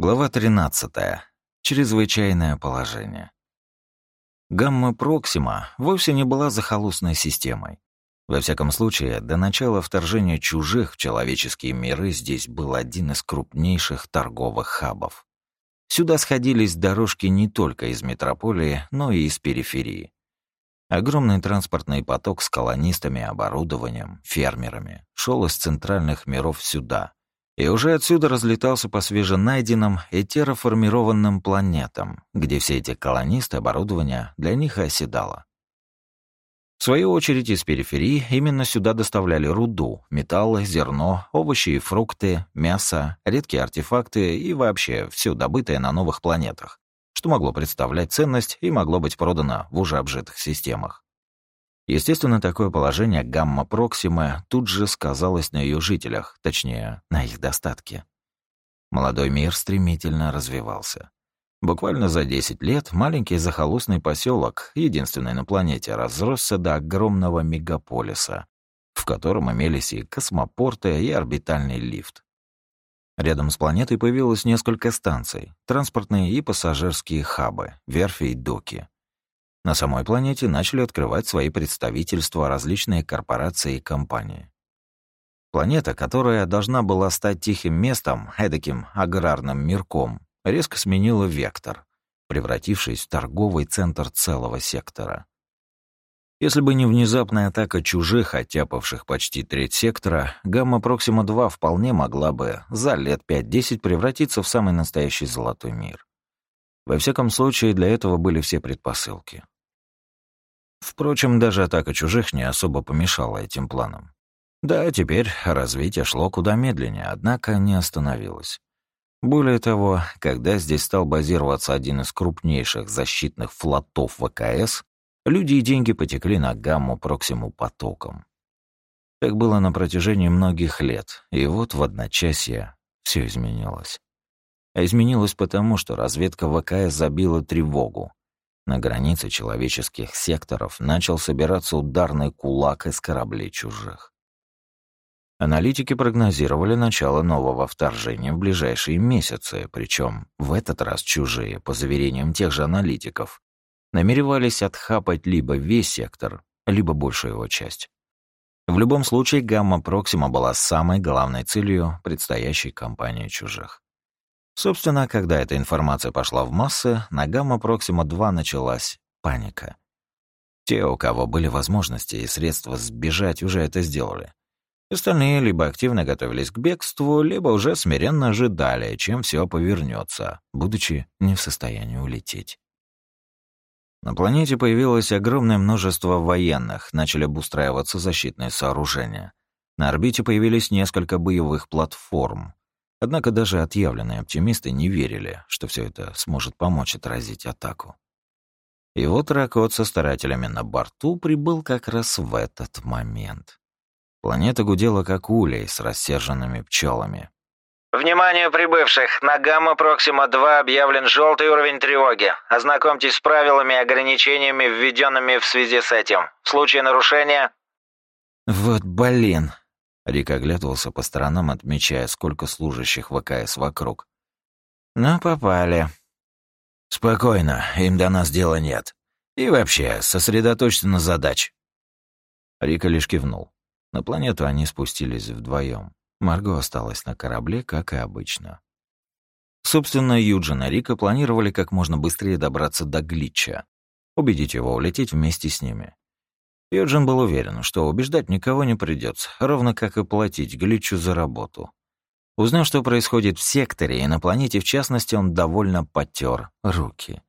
Глава 13. Чрезвычайное положение. Гамма Проксима вовсе не была захолустной системой. Во всяком случае, до начала вторжения чужих в человеческие миры здесь был один из крупнейших торговых хабов. Сюда сходились дорожки не только из метрополии, но и из периферии. Огромный транспортный поток с колонистами, оборудованием, фермерами шел из центральных миров сюда, и уже отсюда разлетался по свеженайденным и терраформированным планетам, где все эти колонисты оборудования для них оседало. В свою очередь из периферии именно сюда доставляли руду, металлы, зерно, овощи и фрукты, мясо, редкие артефакты и вообще все добытое на новых планетах, что могло представлять ценность и могло быть продано в уже обжитых системах. Естественно, такое положение гамма-проксимы тут же сказалось на ее жителях, точнее, на их достатке. Молодой мир стремительно развивался. Буквально за 10 лет маленький захолустный поселок, единственный на планете, разросся до огромного мегаполиса, в котором имелись и космопорты, и орбитальный лифт. Рядом с планетой появилось несколько станций, транспортные и пассажирские хабы, верфи и доки. На самой планете начали открывать свои представительства различные корпорации и компании. Планета, которая должна была стать тихим местом, эдаким аграрным мирком, резко сменила вектор, превратившись в торговый центр целого сектора. Если бы не внезапная атака чужих, оттяпавших почти треть сектора, гамма-проксима-2 вполне могла бы за лет 5-10 превратиться в самый настоящий золотой мир. Во всяком случае, для этого были все предпосылки. Впрочем, даже атака чужих не особо помешала этим планам. Да, теперь развитие шло куда медленнее, однако не остановилось. Более того, когда здесь стал базироваться один из крупнейших защитных флотов ВКС, люди и деньги потекли на гамму Проксиму потоком. Так было на протяжении многих лет, и вот в одночасье все изменилось. А изменилось потому, что разведка ВКС забила тревогу, на границе человеческих секторов начал собираться ударный кулак из кораблей чужих. Аналитики прогнозировали начало нового вторжения в ближайшие месяцы, причем в этот раз чужие, по заверениям тех же аналитиков, намеревались отхапать либо весь сектор, либо большую его часть. В любом случае, гамма-проксима была самой главной целью предстоящей кампании чужих. Собственно, когда эта информация пошла в массы, на гамма-проксима-2 началась паника. Те, у кого были возможности и средства сбежать, уже это сделали. Остальные либо активно готовились к бегству, либо уже смиренно ожидали, чем все повернется, будучи не в состоянии улететь. На планете появилось огромное множество военных, начали обустраиваться защитные сооружения. На орбите появились несколько боевых платформ. Однако даже отъявленные оптимисты не верили, что все это сможет помочь отразить атаку. И вот Ракот со старателями на борту прибыл как раз в этот момент. Планета гудела как улей с рассерженными пчелами. «Внимание прибывших! На Гамма-Проксима-2 объявлен желтый уровень тревоги. Ознакомьтесь с правилами и ограничениями, введенными в связи с этим. В случае нарушения...» «Вот блин!» Рик оглядывался по сторонам, отмечая, сколько служащих ВКС вокруг. «Ну, попали». «Спокойно, им до нас дела нет. И вообще, сосредоточься на задаче». Рика лишь кивнул. На планету они спустились вдвоем. Марго осталась на корабле, как и обычно. Собственно, Юджин и Рика планировали как можно быстрее добраться до Глича, убедить его улететь вместе с ними. Юджин был уверен, что убеждать никого не придется, ровно как и платить Гличу за работу. Узнав, что происходит в секторе и на планете в частности, он довольно потер руки.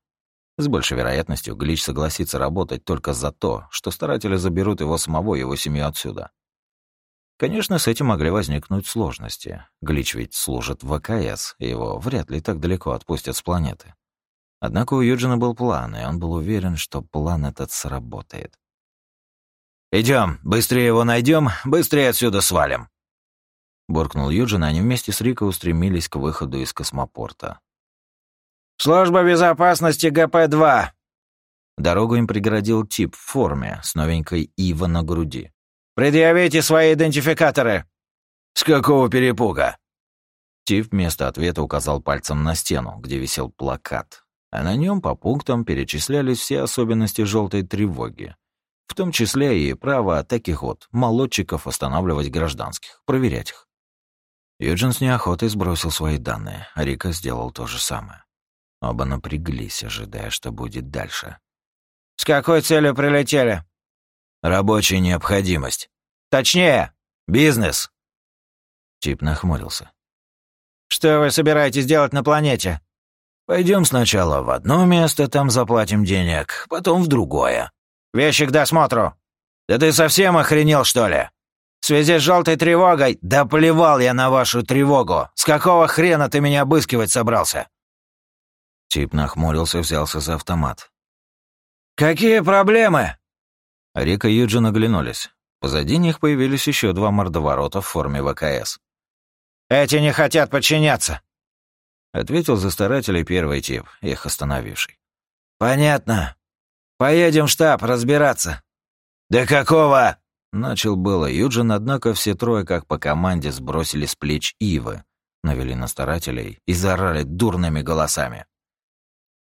С большей вероятностью Глич согласится работать только за то, что старатели заберут его самого и его семью отсюда. Конечно, с этим могли возникнуть сложности. Глич ведь служит в ВКС, и его вряд ли так далеко отпустят с планеты. Однако у Юджина был план, и он был уверен, что план этот сработает. Идем, быстрее его найдем, быстрее отсюда свалим!» Буркнул Юджин, они вместе с Рико устремились к выходу из космопорта. «Служба безопасности ГП-2!» Дорогу им преградил тип в форме с новенькой Ива на груди. «Предъявите свои идентификаторы!» «С какого перепуга?» Тиф вместо ответа указал пальцем на стену, где висел плакат, а на нем по пунктам перечислялись все особенности желтой тревоги, в том числе и право таких вот молодчиков останавливать гражданских, проверять их. Юджин с неохотой сбросил свои данные, а Рика сделал то же самое. Оба напряглись, ожидая, что будет дальше. «С какой целью прилетели?» «Рабочая необходимость». «Точнее, бизнес». Тип нахмурился. «Что вы собираетесь делать на планете?» Пойдем сначала в одно место, там заплатим денег, потом в другое». «Вещи к досмотру». «Да ты совсем охренел, что ли?» «В связи с желтой тревогой...» «Да плевал я на вашу тревогу! С какого хрена ты меня обыскивать собрался?» Тип нахмурился, взялся за автомат. «Какие проблемы?» Рика и Юджин оглянулись. Позади них появились еще два мордоворота в форме ВКС. «Эти не хотят подчиняться», — ответил за старателей первый тип, их остановивший. «Понятно. Поедем в штаб разбираться». «Да какого?» — начал было Юджин, однако все трое, как по команде, сбросили с плеч Ивы, навели на старателей и заорали дурными голосами.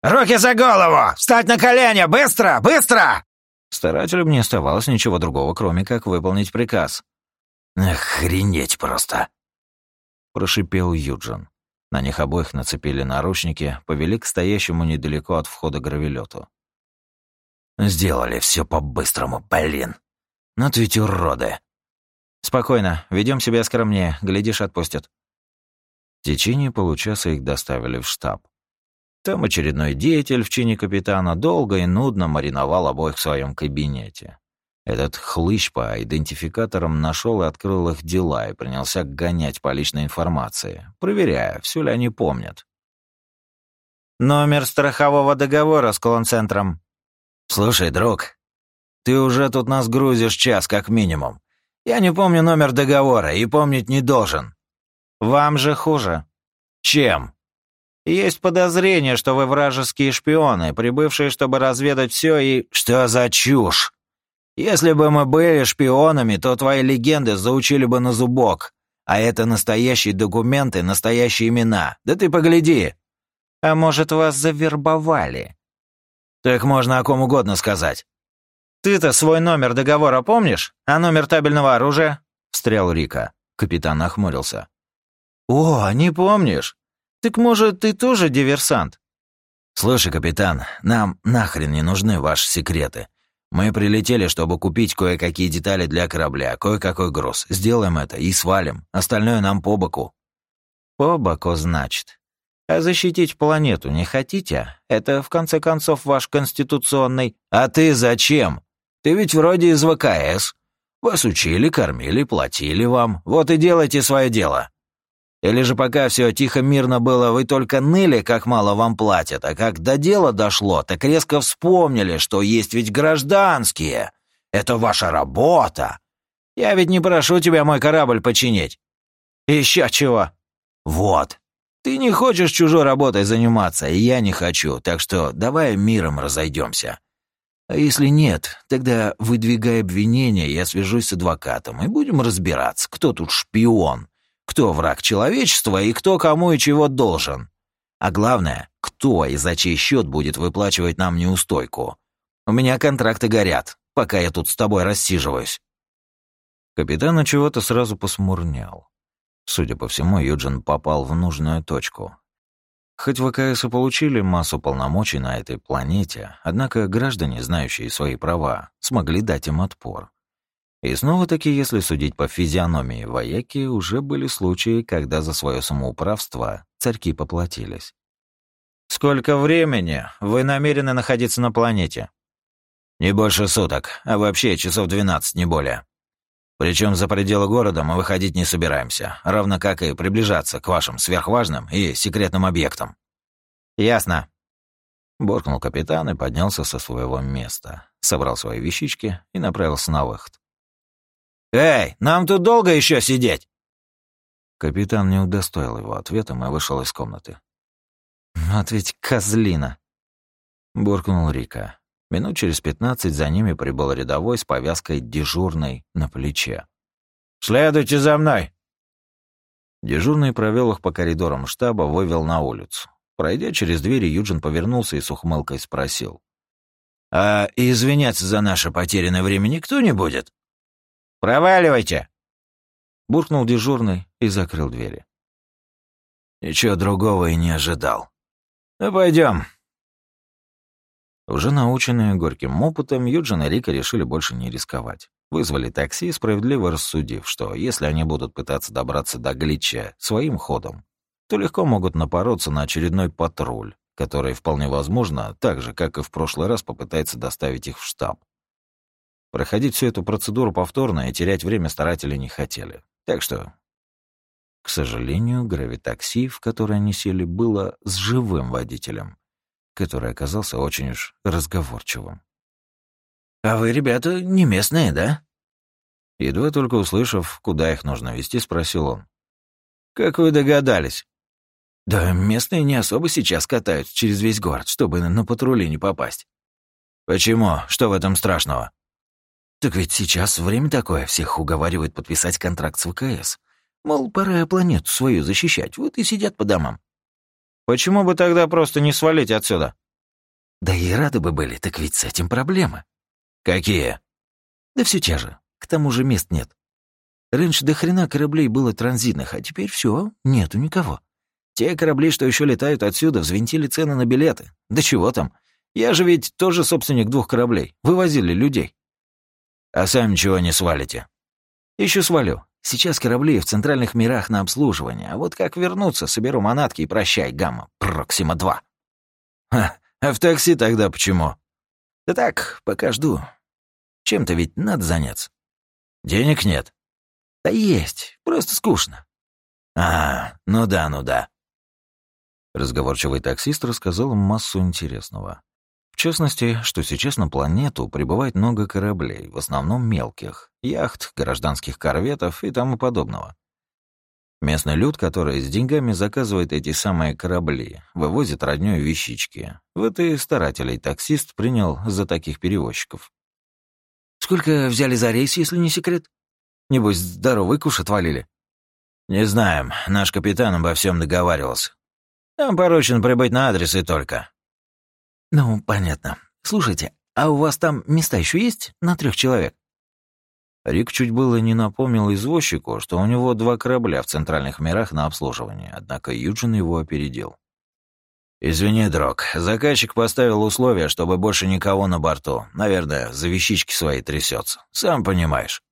«Руки за голову! Встать на колени! Быстро! Быстро!» Старателям не оставалось ничего другого, кроме как выполнить приказ. «Охренеть просто!» Прошипел Юджин. На них обоих нацепили наручники, повели к стоящему недалеко от входа гравелету. «Сделали все по-быстрому, блин! Ты ведь уроды!» «Спокойно, ведем себя скромнее, глядишь, отпустят». В течение получаса их доставили в штаб. Там очередной деятель в чине капитана долго и нудно мариновал обоих в своем кабинете. Этот хлыщ по идентификаторам нашел и открыл их дела и принялся гонять по личной информации, проверяя, все ли они помнят. «Номер страхового договора с колонцентром». «Слушай, друг, ты уже тут нас грузишь час, как минимум. Я не помню номер договора и помнить не должен». «Вам же хуже». «Чем?» Есть подозрение, что вы вражеские шпионы, прибывшие, чтобы разведать все и... Что за чушь? Если бы мы были шпионами, то твои легенды заучили бы на зубок. А это настоящие документы, настоящие имена. Да ты погляди. А может, вас завербовали? Так можно о ком угодно сказать. Ты-то свой номер договора помнишь? А номер табельного оружия? Встрял Рика. Капитан нахмурился. О, не помнишь? «Так, может, ты тоже диверсант?» «Слушай, капитан, нам нахрен не нужны ваши секреты. Мы прилетели, чтобы купить кое-какие детали для корабля, кое-какой груз. Сделаем это и свалим. Остальное нам по боку». «По боку, значит. А защитить планету не хотите? Это, в конце концов, ваш конституционный...» «А ты зачем? Ты ведь вроде из ВКС. Вас учили, кормили, платили вам. Вот и делайте свое дело». Или же пока все тихо-мирно было, вы только ныли, как мало вам платят, а как до дела дошло, так резко вспомнили, что есть ведь гражданские. Это ваша работа. Я ведь не прошу тебя мой корабль починить. Еще чего? Вот. Ты не хочешь чужой работой заниматься, и я не хочу, так что давай миром разойдемся. А если нет, тогда выдвигай обвинения, я свяжусь с адвокатом, и будем разбираться, кто тут шпион, кто враг человечества и кто кому и чего должен. А главное, кто и за чей счет будет выплачивать нам неустойку. У меня контракты горят, пока я тут с тобой рассиживаюсь». Капитан от чего-то сразу посмурнял. Судя по всему, Юджин попал в нужную точку. Хоть ВКС и получили массу полномочий на этой планете, однако граждане, знающие свои права, смогли дать им отпор. И снова-таки, если судить по физиономии вояки, уже были случаи, когда за свое самоуправство царьки поплатились. «Сколько времени вы намерены находиться на планете?» «Не больше суток, а вообще часов двенадцать, не более. Причем за пределы города мы выходить не собираемся, равно как и приближаться к вашим сверхважным и секретным объектам». «Ясно», — буркнул капитан и поднялся со своего места, собрал свои вещички и направился на выход. «Эй, нам тут долго еще сидеть?» Капитан не удостоил его ответом и вышел из комнаты. «Вот ведь козлина!» Буркнул Рика. Минут через пятнадцать за ними прибыл рядовой с повязкой дежурной на плече. «Следуйте за мной!» Дежурный провел их по коридорам штаба, вывел на улицу. Пройдя через двери, Юджин повернулся и с ухмылкой спросил. «А извиняться за наше потерянное время никто не будет?» «Проваливайте!» Буркнул дежурный и закрыл двери. Ничего другого и не ожидал. «Ну, пойдем, уже наученные горьким опытом, Юджин и Рика решили больше не рисковать. Вызвали такси, справедливо рассудив, что если они будут пытаться добраться до Глича своим ходом, то легко могут напороться на очередной патруль, который, вполне возможно, так же, как и в прошлый раз, попытается доставить их в штаб. Проходить всю эту процедуру повторно и терять время старатели не хотели. Так что, к сожалению, гравитакси, в которое они сели, было с живым водителем, который оказался очень уж разговорчивым. «А вы, ребята, не местные, да?» Едва только услышав, куда их нужно вести, спросил он. «Как вы догадались?» «Да местные не особо сейчас катаются через весь город, чтобы на патрули не попасть». «Почему? Что в этом страшного?» «Так ведь сейчас время такое, всех уговаривают подписать контракт с ВКС. Мол, пора планету свою защищать, вот и сидят по домам. Почему бы тогда просто не свалить отсюда? Да и рады бы были, так ведь с этим проблемы. Какие? Да все те же. К тому же мест нет. Раньше до хрена кораблей было транзитных, а теперь все, нету никого. Те корабли, что еще летают отсюда, взвинтили цены на билеты. Да чего там? Я же ведь тоже собственник двух кораблей. Вывозили людей. А сами чего не свалите? Еще свалю. Сейчас корабли в центральных мирах на обслуживание, а вот как вернуться, соберу манатки и прощай, Гамма, Проксима-2. Ха, а в такси тогда почему? Да так, пока жду. Чем-то ведь надо заняться. Денег нет? Да есть, просто скучно. А, ну да, ну да. Разговорчивый таксист рассказал массу интересного. В частности, что сейчас на планету прибывает много кораблей, в основном мелких, яхт, гражданских корветов и тому подобного. Местный люд, который с деньгами заказывает эти самые корабли, вывозит роднёй вещички. Вот и старателей таксист принял за таких перевозчиков. «Сколько взяли за рейс, если не секрет? Небось, здоровый куш отвалили?» «Не знаем. Наш капитан обо всем договаривался. Нам поручено прибыть на адрес и только». «Ну, понятно. Слушайте, а у вас там места еще есть на трех человек?» Рик чуть было не напомнил извозчику, что у него два корабля в центральных мирах на обслуживание, однако Юджин его опередил. «Извини, Дрог, заказчик поставил условие, чтобы больше никого на борту. Наверное, за вещички свои трясется. Сам понимаешь».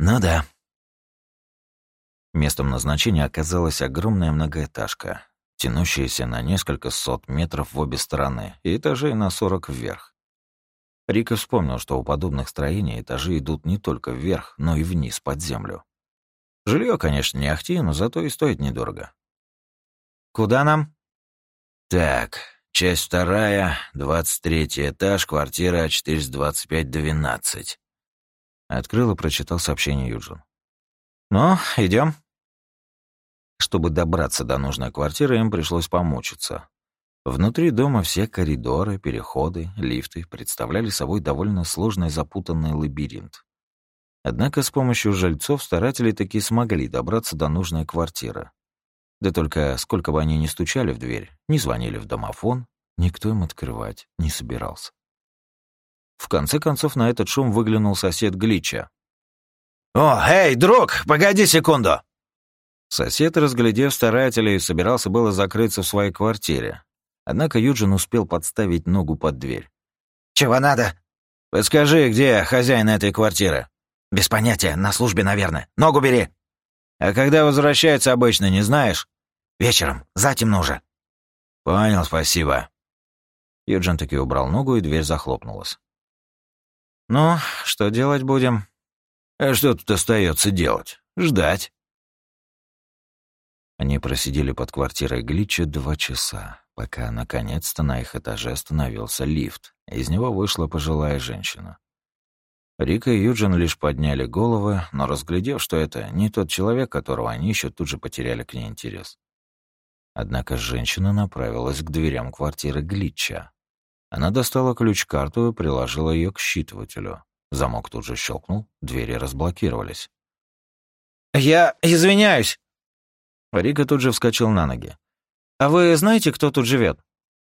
«Ну да». Местом назначения оказалась огромная многоэтажка, тянущиеся на несколько сот метров в обе стороны и этажей на сорок вверх. Рика вспомнил, что у подобных строений этажи идут не только вверх, но и вниз под землю. Жилье, конечно, не ахти, но зато и стоит недорого. «Куда нам?» «Так, часть вторая, двадцать третий этаж, квартира 425-12». Открыл и прочитал сообщение Юджин. «Ну, идем. Чтобы добраться до нужной квартиры, им пришлось помучиться. Внутри дома все коридоры, переходы, лифты представляли собой довольно сложный запутанный лабиринт. Однако с помощью жильцов старатели таки смогли добраться до нужной квартиры. Да только сколько бы они ни стучали в дверь, ни звонили в домофон, никто им открывать не собирался. В конце концов на этот шум выглянул сосед Глича. «О, эй, друг, погоди секунду!» Сосед, разглядев старателей, собирался было закрыться в своей квартире. Однако Юджин успел подставить ногу под дверь. «Чего надо?» «Подскажи, где хозяин этой квартиры?» «Без понятия, на службе, наверное. Ногу бери!» «А когда возвращается обычно, не знаешь?» «Вечером, затемно уже». «Понял, спасибо». Юджин таки убрал ногу, и дверь захлопнулась. «Ну, что делать будем?» «А что тут остается делать? Ждать». Они просидели под квартирой Глича два часа, пока наконец-то на их этаже остановился лифт. Из него вышла пожилая женщина. Рика и Юджин лишь подняли головы, но разглядев, что это не тот человек, которого они ищут, тут же потеряли к ней интерес. Однако женщина направилась к дверям квартиры Глича. Она достала ключ-карту и приложила ее к считывателю. Замок тут же щелкнул, двери разблокировались. «Я извиняюсь!» Рика тут же вскочил на ноги. «А вы знаете, кто тут живет?»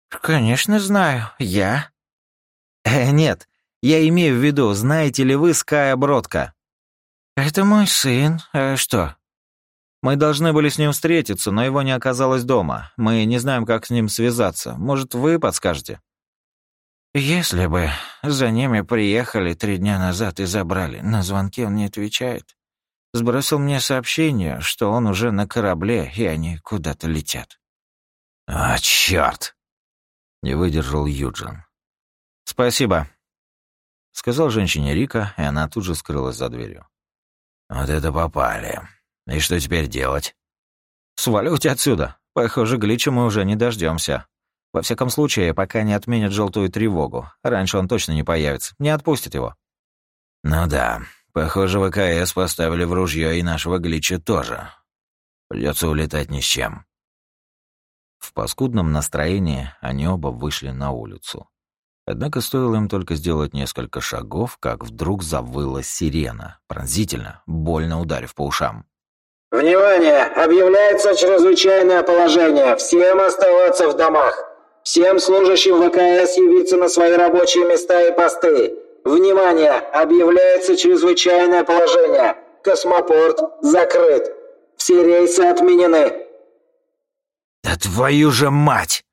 «Конечно знаю. Я». «Э, нет, я имею в виду, знаете ли вы Ская Бродка?» «Это мой сын. А что?» «Мы должны были с ним встретиться, но его не оказалось дома. Мы не знаем, как с ним связаться. Может, вы подскажете?» «Если бы за ними приехали три дня назад и забрали, на звонки он не отвечает. Сбросил мне сообщение, что он уже на корабле, и они куда-то летят». «А, чёрт!» — не выдержал Юджин. «Спасибо», — сказал женщине Рика, и она тут же скрылась за дверью. «Вот это попали. И что теперь делать?» «Сваливать отсюда. Похоже, глича мы уже не дождемся. Во всяком случае, пока не отменят желтую тревогу. Раньше он точно не появится. Не отпустит его». «Ну да. Похоже, ВКС поставили в ружье и нашего глича тоже. Придется улетать ни с чем». В паскудном настроении они оба вышли на улицу. Однако стоило им только сделать несколько шагов, как вдруг завыла сирена, пронзительно, больно ударив по ушам. «Внимание! Объявляется чрезвычайное положение! Всем оставаться в домах! Всем служащим ВКС явиться на свои рабочие места и посты! Внимание! Объявляется чрезвычайное положение! Космопорт закрыт! Все рейсы отменены!» «Да твою же мать!»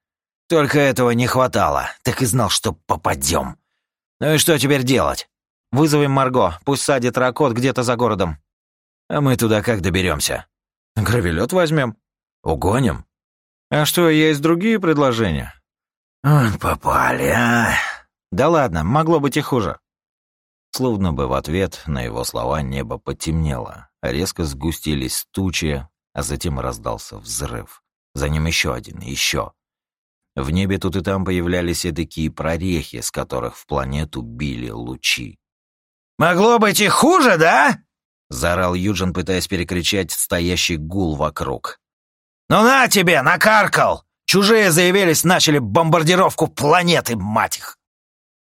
Только этого не хватало. Так и знал, что попадем. Ну и что теперь делать? Вызовем Марго, пусть садит ракот где-то за городом. А мы туда как доберемся? Гравелет возьмем. Угоним. А что, есть другие предложения? попали, а. Да ладно, могло быть и хуже. Словно бы в ответ на его слова небо потемнело, резко сгустились тучи, а затем раздался взрыв. За ним еще один, еще. В небе тут и там появлялись эдакие прорехи, с которых в планету били лучи. «Могло быть и хуже, да?» — заорал Юджин, пытаясь перекричать стоящий гул вокруг. «Ну на тебе, накаркал! Чужие заявились, начали бомбардировку планеты, мать их!»